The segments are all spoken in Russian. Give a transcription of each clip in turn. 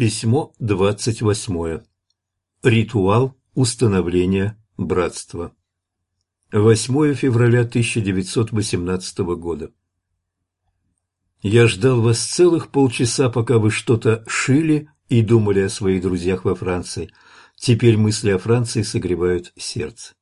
Письмо двадцать восьмое. Ритуал установления братства. 8 февраля 1918 года. Я ждал вас целых полчаса, пока вы что-то шили и думали о своих друзьях во Франции. Теперь мысли о Франции согревают сердце.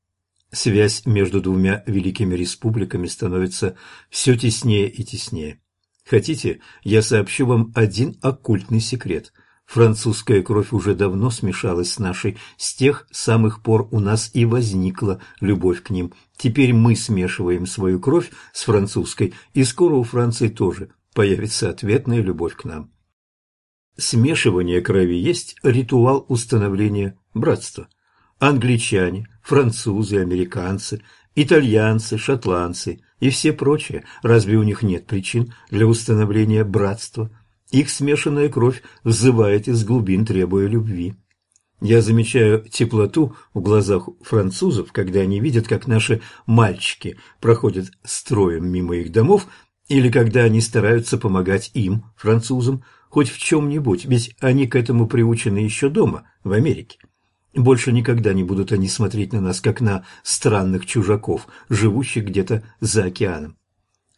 Связь между двумя великими республиками становится все теснее и теснее. Хотите, я сообщу вам один оккультный секрет – Французская кровь уже давно смешалась с нашей, с тех самых пор у нас и возникла любовь к ним. Теперь мы смешиваем свою кровь с французской, и скоро у Франции тоже появится ответная любовь к нам. Смешивание крови есть ритуал установления братства. Англичане, французы, американцы, итальянцы, шотландцы и все прочие, разве у них нет причин для установления братства – их смешанная кровь взывает из глубин, требуя любви. Я замечаю теплоту в глазах французов, когда они видят, как наши мальчики проходят строем мимо их домов, или когда они стараются помогать им, французам, хоть в чем-нибудь, ведь они к этому приучены еще дома, в Америке. Больше никогда не будут они смотреть на нас, как на странных чужаков, живущих где-то за океаном.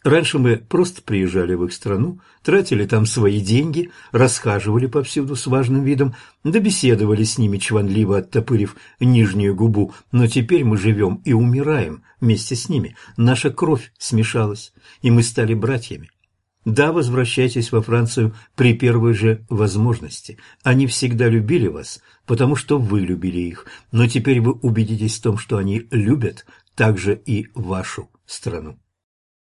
Раньше мы просто приезжали в их страну, тратили там свои деньги, расхаживали повсюду с важным видом, да беседовали с ними, чванливо оттопырив нижнюю губу, но теперь мы живем и умираем вместе с ними. Наша кровь смешалась, и мы стали братьями. Да, возвращайтесь во Францию при первой же возможности. Они всегда любили вас, потому что вы любили их, но теперь вы убедитесь в том, что они любят также и вашу страну.